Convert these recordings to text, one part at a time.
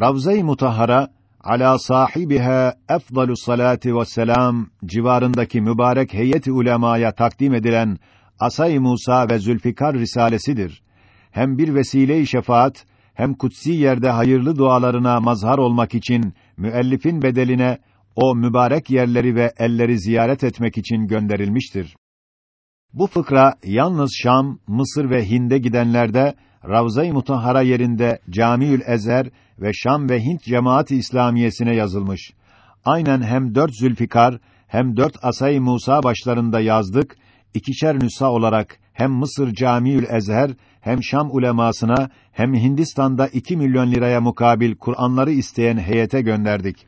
Ravza-i Mutahhara ala sahibiha efdalus salati vesselam civarındaki mübarek heyet ulemaya takdim edilen Asay Musa ve Zülfikar risalesidir. Hem bir vesile-i şefaat hem kutsi yerde hayırlı dualarına mazhar olmak için müellifin bedeline o mübarek yerleri ve elleri ziyaret etmek için gönderilmiştir. Bu fıkra yalnız Şam, Mısır ve Hind'e gidenlerde Ravza-i Mutahhara yerinde Camiül Ezer ve Şam ve Hint Cemaat-i İslamiyesine yazılmış. Aynen hem dört Zülfikar hem dört Asay Musa başlarında yazdık, ikişer nüsa olarak hem Mısır Camiül Ezher hem Şam ulemasına hem Hindistan'da iki milyon liraya mukabil Kur'anları isteyen heyete gönderdik.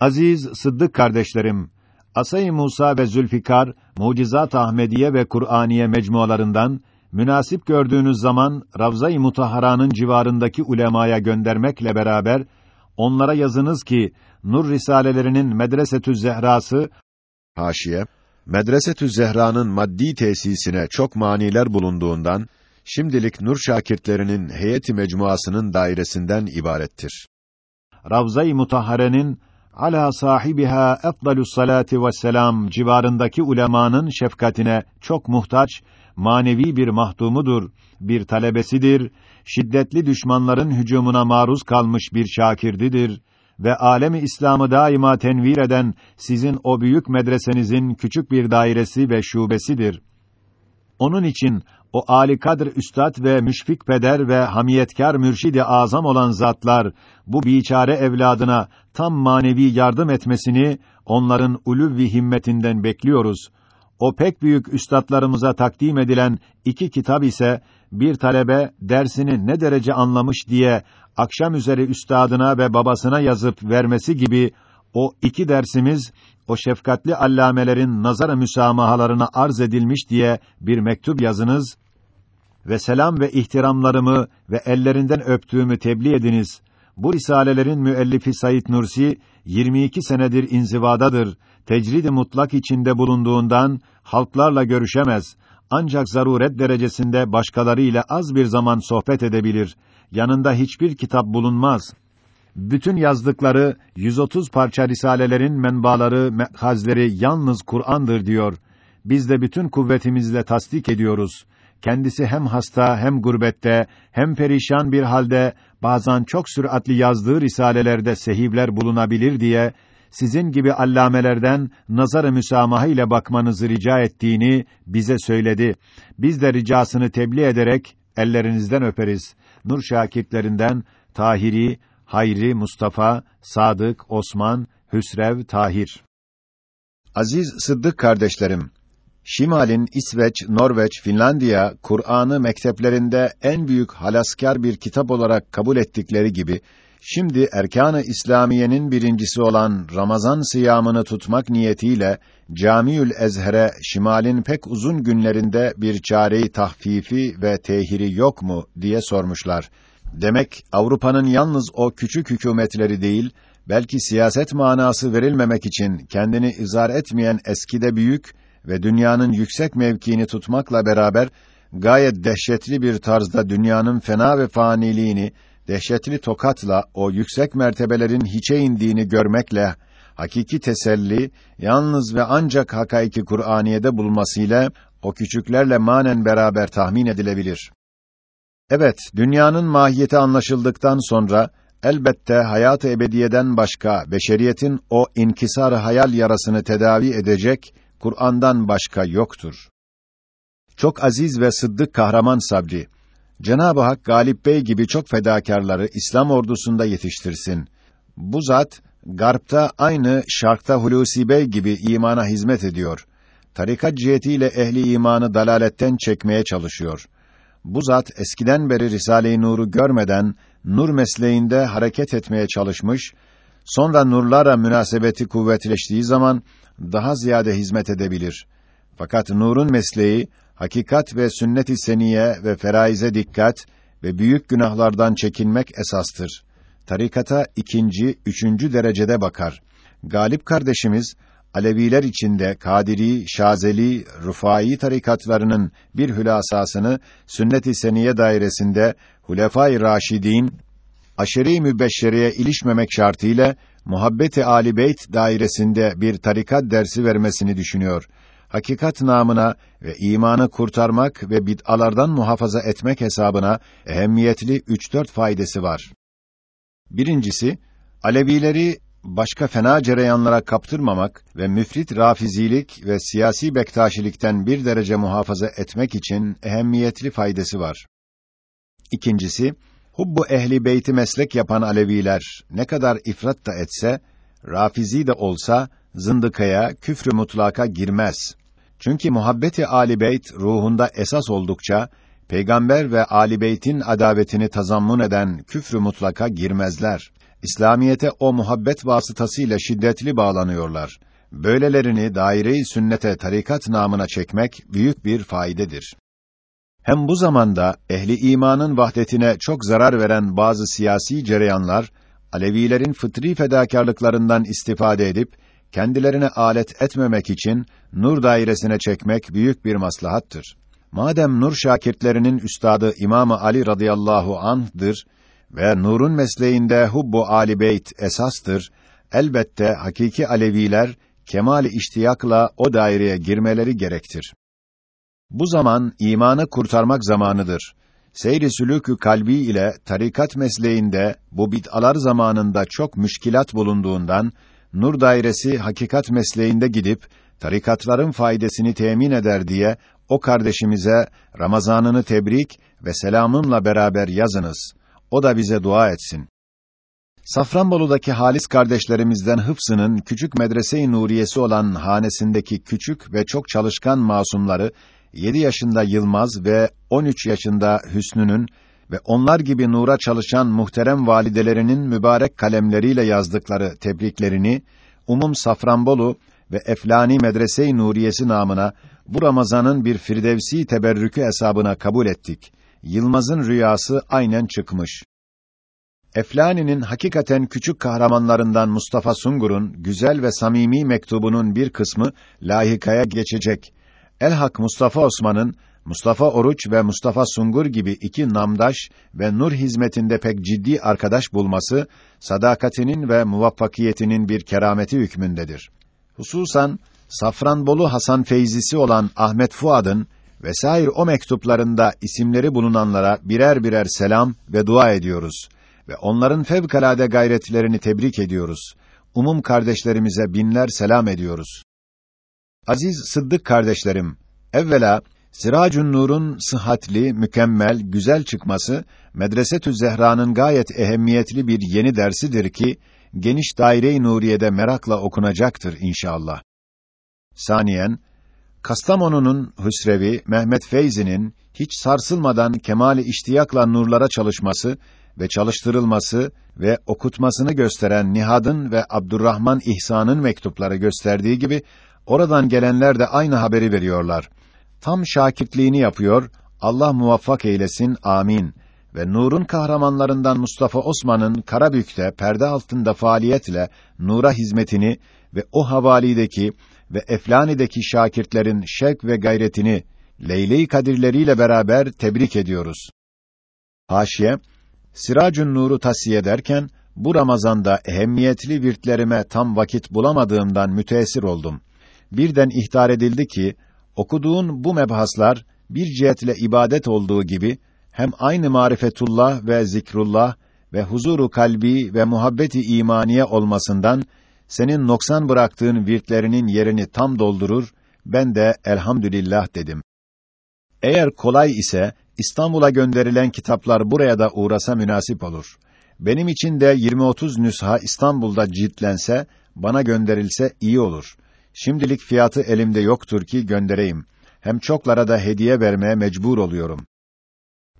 Aziz Sıddık kardeşlerim, Asay Musa ve Zülfikar Mucizat Ahmediye ve Kur'aniye mecmualarından münasip gördüğünüz zaman Ravza-i Mutahhara'nın civarındaki ulemaya göndermekle beraber onlara yazınız ki Nur risalelerinin Medresetü Zehrası Haşiye Medresetü Zehra'nın maddi tesisine çok maniler bulunduğundan şimdilik Nur şakirtlerinin heyeti mecmuasının dairesinden ibarettir. Ravza-i Mutahhare'nin ala sahibiha efdalus salati vesselam civarındaki ulemanın şefkatine çok muhtaç, manevi bir mahdumudur, bir talebesidir, şiddetli düşmanların hücumuna maruz kalmış bir şakirdidir ve alemi İslam'ı daima tenvir eden sizin o büyük medresenizin küçük bir dairesi ve şubesidir. Onun için o âli kadr üstad ve müşfik peder ve hamiyetkar mürşidi azam olan zatlar bu biçare evladına tam manevi yardım etmesini onların ulûv himmetinden bekliyoruz. O pek büyük üstadlarımıza takdim edilen iki kitap ise bir talebe dersini ne derece anlamış diye akşam üzeri üstadına ve babasına yazıp vermesi gibi o iki dersimiz o şefkatli allamelerin nazara müsamahalarına arz edilmiş diye bir mektup yazınız ve selam ve ihtiramlarımı ve ellerinden öptüğümü tebliğ ediniz. Bu risalelerin müellifi Said Nursi 22 senedir inzivadadır. Tecrid-i mutlak içinde bulunduğundan halklarla görüşemez. Ancak zaruret derecesinde başkalarıyla az bir zaman sohbet edebilir. Yanında hiçbir kitap bulunmaz. Bütün yazdıkları 130 parça risalelerin menbaları, mehazleri yalnız Kur'an'dır diyor. Biz de bütün kuvvetimizle tasdik ediyoruz. Kendisi hem hasta hem gurbette hem perişan bir halde bazen çok süratli yazdığı risalelerde sehivler bulunabilir diye sizin gibi allamelerden nazar-ı müsamaha ile bakmanızı rica ettiğini bize söyledi. Biz de ricasını tebliğ ederek ellerinizden öperiz. Nur şakirtlerinden Tahiri, Hayri, Mustafa, Sadık, Osman, Hüsrev, Tahir. Aziz Sıddık kardeşlerim, Şimal'in İsveç, Norveç, Finlandiya Kur'an'ı mekteplerinde en büyük halaskar bir kitap olarak kabul ettikleri gibi şimdi erkan-ı İslamiyenin birincisi olan Ramazan sıyamını tutmak niyetiyle Camiül Ezher'e Şimal'in pek uzun günlerinde bir çareyi tahfifi ve tehiri yok mu diye sormuşlar. Demek Avrupa'nın yalnız o küçük hükümetleri değil, belki siyaset manası verilmemek için kendini izar etmeyen eskide büyük ve dünyanın yüksek mevkiini tutmakla beraber gayet dehşetli bir tarzda dünyanın fena ve faniliğini dehşetli tokatla o yüksek mertebelerin hiçe indiğini görmekle hakiki teselli yalnız ve ancak hakaiki Kur'aniyede bulmasıyla o küçüklerle manen beraber tahmin edilebilir. Evet, dünyanın mahiyeti anlaşıldıktan sonra elbette hayat-ı ebediyeden başka beşeriyetin o inkisar hayal yarasını tedavi edecek Kur'an'dan başka yoktur. Çok aziz ve sıddık kahraman Sabri, Cenab-ı Hak Galip Bey gibi çok fedakarları İslam ordusunda yetiştirsin. Bu zat Garp'ta aynı Şark'ta Hulusi Bey gibi imana hizmet ediyor. Tarikat cihetiyle ehli imanı dalaletten çekmeye çalışıyor. Bu zat eskiden beri Risale-i Nur'u görmeden nur mesleğinde hareket etmeye çalışmış, sonra nurlara münasebeti kuvvetleştiği zaman daha ziyade hizmet edebilir. Fakat nurun mesleği hakikat ve sünnet-i seniye ve feraize dikkat ve büyük günahlardan çekinmek esastır. Tarikata ikinci, üçüncü derecede bakar. Galip kardeşimiz Aleviler içinde Kadiri, Şazeli, Rufai tarikatlarının bir hülasasını sünnet-i seniye dairesinde Hulefai Raşidin aşere-i mübeşşereye ilişmemek şartıyla muhabbeti Ali Beyt dairesinde bir tarikat dersi vermesini düşünüyor. Hakikat namına ve imanı kurtarmak ve bid'alardan muhafaza etmek hesabına ehemmiyetli üç dört faydası var. Birincisi, Alevileri başka fena cereyanlara kaptırmamak ve müfrit rafizilik ve siyasi bektaşilikten bir derece muhafaza etmek için ehemmiyetli faydası var. İkincisi, hubbu ehli beyti meslek yapan Aleviler ne kadar ifrat da etse, rafizi de olsa zındıkaya, küfrü mutlaka girmez. Çünkü muhabbeti Ali Beyt ruhunda esas oldukça peygamber ve Ali Beyt'in adavetini tazammun eden küfrü mutlaka girmezler. İslamiyete o muhabbet vasıtasıyla şiddetli bağlanıyorlar. Böylelerini daire-i sünnete tarikat namına çekmek büyük bir faydedir. Hem bu zamanda ehli imanın vahdetine çok zarar veren bazı siyasi cereyanlar Alevilerin fıtri fedakarlıklarından istifade edip kendilerine alet etmemek için nur dairesine çekmek büyük bir maslahattır. Madem nur şakirtlerinin üstadı İmam Ali radıyallahu anh'dır ve nurun mesleğinde hubbu Ali Beyt esastır, elbette hakiki Aleviler kemal iştiyakla o daireye girmeleri gerektir. Bu zaman imanı kurtarmak zamanıdır. Seyri sülûkü kalbi ile tarikat mesleğinde bu bid'alar zamanında çok müşkilat bulunduğundan nur dairesi hakikat mesleğinde gidip tarikatların faydasını temin eder diye o kardeşimize Ramazanını tebrik ve selamınla beraber yazınız. O da bize dua etsin. Safranbolu'daki halis kardeşlerimizden Hıfsı'nın küçük medrese-i Nuriyesi olan hanesindeki küçük ve çok çalışkan masumları 7 yaşında Yılmaz ve 13 yaşında Hüsnü'nün ve onlar gibi nura çalışan muhterem validelerinin mübarek kalemleriyle yazdıkları tebriklerini umum Safranbolu ve Eflani Medrese-i Nuriyesi namına bu Ramazan'ın bir firdevsi teberrükü hesabına kabul ettik. Yılmaz'ın rüyası aynen çıkmış. Eflani'nin hakikaten küçük kahramanlarından Mustafa Sungur'un güzel ve samimi mektubunun bir kısmı lahikaya geçecek. Elhak Mustafa Osman'ın Mustafa Oruç ve Mustafa Sungur gibi iki namdaş ve nur hizmetinde pek ciddi arkadaş bulması sadakatinin ve muvaffakiyetinin bir kerameti hükmündedir. Hususan Safranbolu Hasan Feyzisi olan Ahmet Fuad'ın vesair o mektuplarında isimleri bulunanlara birer birer selam ve dua ediyoruz ve onların fevkalade gayretlerini tebrik ediyoruz. Umum kardeşlerimize binler selam ediyoruz. Aziz Sıddık kardeşlerim, evvela Siracun Nur'un sıhhatli, mükemmel, güzel çıkması Medresetü Zehra'nın gayet ehemmiyetli bir yeni dersidir ki geniş daire-i nuriyede merakla okunacaktır inşallah. Saniyen Kastamonu'nun Hüsrevi Mehmet Feyzi'nin hiç sarsılmadan kemali iştiyakla nurlara çalışması ve çalıştırılması ve okutmasını gösteren Nihad'ın ve Abdurrahman İhsan'ın mektupları gösterdiği gibi oradan gelenler de aynı haberi veriyorlar. Tam şakirtliğini yapıyor. Allah muvaffak eylesin. Amin. Ve Nur'un kahramanlarından Mustafa Osman'ın Karabük'te perde altında faaliyetle Nur'a hizmetini ve o havalideki ve Eflani'deki şakirtlerin şevk ve gayretini Leyle-i Kadirleriyle beraber tebrik ediyoruz. Haşiye Siracun Nur'u tasiye ederken bu Ramazanda ehemmiyetli virtlerime tam vakit bulamadığımdan müteessir oldum. Birden ihtar edildi ki okuduğun bu mebhaslar bir cihetle ibadet olduğu gibi hem aynı marifetullah ve zikrullah ve huzuru kalbi ve muhabbeti imaniye olmasından senin noksan bıraktığın virtlerinin yerini tam doldurur. Ben de elhamdülillah dedim. Eğer kolay ise İstanbul'a gönderilen kitaplar buraya da uğrasa münasip olur. Benim için de 20-30 nüsha İstanbul'da ciltlense, bana gönderilse iyi olur. Şimdilik fiyatı elimde yoktur ki göndereyim. Hem çoklara da hediye vermeye mecbur oluyorum.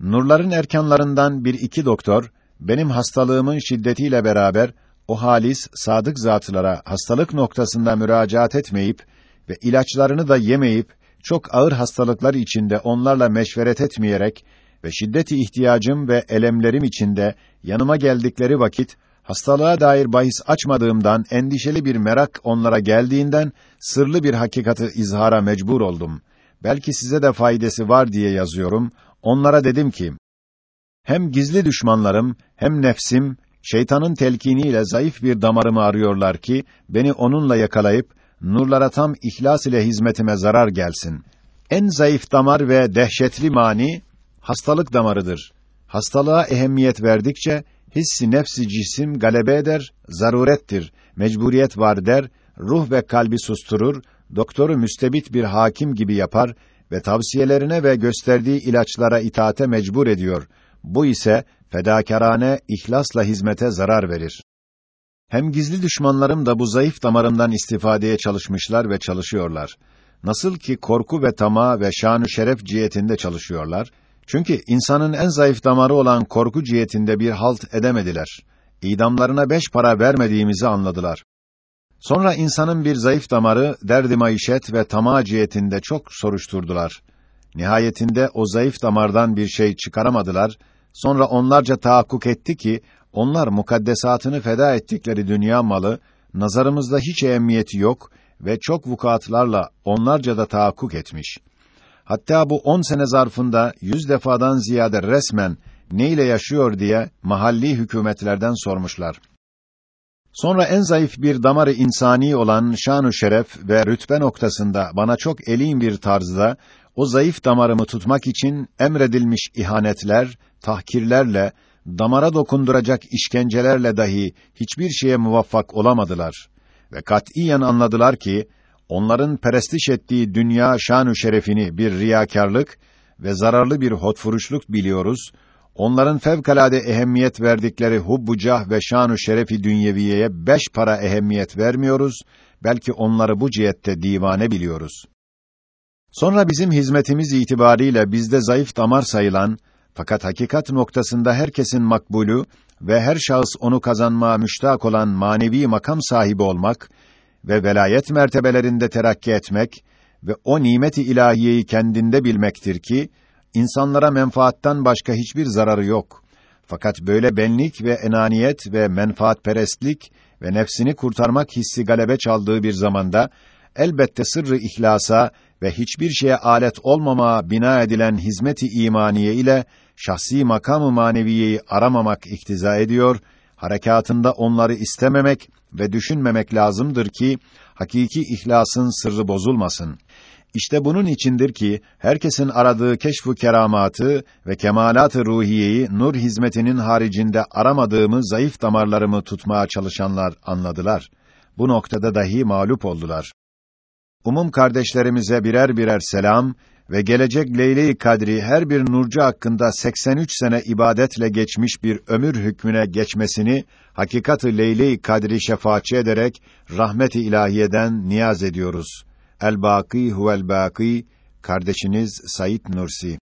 Nurların erkanlarından bir iki doktor, benim hastalığımın şiddetiyle beraber, o halis, sadık zatlara hastalık noktasında müracaat etmeyip ve ilaçlarını da yemeyip, çok ağır hastalıklar içinde onlarla meşveret etmeyerek ve şiddeti ihtiyacım ve elemlerim içinde yanıma geldikleri vakit hastalığa dair bahis açmadığımdan endişeli bir merak onlara geldiğinden sırlı bir hakikati izhara mecbur oldum. Belki size de faydası var diye yazıyorum. Onlara dedim ki: Hem gizli düşmanlarım, hem nefsim, şeytanın telkiniyle zayıf bir damarımı arıyorlar ki, beni onunla yakalayıp, nurlara tam ihlas ile hizmetime zarar gelsin. En zayıf damar ve dehşetli mani, hastalık damarıdır. Hastalığa ehemmiyet verdikçe, hissi nefsi cisim galebe eder, zarurettir, mecburiyet var der, ruh ve kalbi susturur, doktoru müstebit bir hakim gibi yapar ve tavsiyelerine ve gösterdiği ilaçlara itaate mecbur ediyor. Bu ise fedakarane ihlasla hizmete zarar verir. Hem gizli düşmanlarım da bu zayıf damarımdan istifadeye çalışmışlar ve çalışıyorlar. Nasıl ki korku ve tama ve şanü şeref cihetinde çalışıyorlar. Çünkü insanın en zayıf damarı olan korku cihetinde bir halt edemediler. İdamlarına beş para vermediğimizi anladılar. Sonra insanın bir zayıf damarı derdi maişet ve tamah cihetinde çok soruşturdular. Nihayetinde o zayıf damardan bir şey çıkaramadılar. Sonra onlarca tahakkuk etti ki onlar mukaddesatını feda ettikleri dünya malı nazarımızda hiç ehemmiyeti yok ve çok vukuatlarla onlarca da tahakkuk etmiş. Hatta bu on sene zarfında yüz defadan ziyade resmen ne ile yaşıyor diye mahalli hükümetlerden sormuşlar. Sonra en zayıf bir damarı insani olan şanu şeref ve rütbe noktasında bana çok elin bir tarzda o zayıf damarımı tutmak için emredilmiş ihanetler, tahkirlerle, damara dokunduracak işkencelerle dahi hiçbir şeye muvaffak olamadılar ve katiyen anladılar ki onların perestiş ettiği dünya şanu şerefini bir riyakarlık ve zararlı bir hotfuruşluk biliyoruz onların fevkalade ehemmiyet verdikleri hubbucah ve şanu şerefi dünyeviyeye beş para ehemmiyet vermiyoruz, belki onları bu cihette divane biliyoruz. Sonra bizim hizmetimiz itibariyle bizde zayıf damar sayılan, fakat hakikat noktasında herkesin makbulü ve her şahıs onu kazanmaya müştak olan manevi makam sahibi olmak ve velayet mertebelerinde terakki etmek ve o nimeti ilahiyeyi kendinde bilmektir ki insanlara menfaattan başka hiçbir zararı yok. Fakat böyle benlik ve enaniyet ve menfaatperestlik ve nefsini kurtarmak hissi galebe çaldığı bir zamanda elbette sırrı ihlasa ve hiçbir şeye alet olmama bina edilen hizmeti imaniye ile şahsi makamı maneviyeyi aramamak iktiza ediyor, harekatında onları istememek ve düşünmemek lazımdır ki hakiki ihlasın sırrı bozulmasın. İşte bunun içindir ki herkesin aradığı keşfu keramatı ve kemalat-ı ruhiyeyi nur hizmetinin haricinde aramadığımı zayıf damarlarımı tutmaya çalışanlar anladılar. Bu noktada dahi mağlup oldular. Umum kardeşlerimize birer birer selam ve gelecek Leyle-i Kadri her bir nurcu hakkında 83 sene ibadetle geçmiş bir ömür hükmüne geçmesini hakikatı Leyle-i Kadri şefaatçi ederek rahmet-i ilahiyeden niyaz ediyoruz. El-Bâkî huvel-Bâkî kardeşiniz Sayit Nursi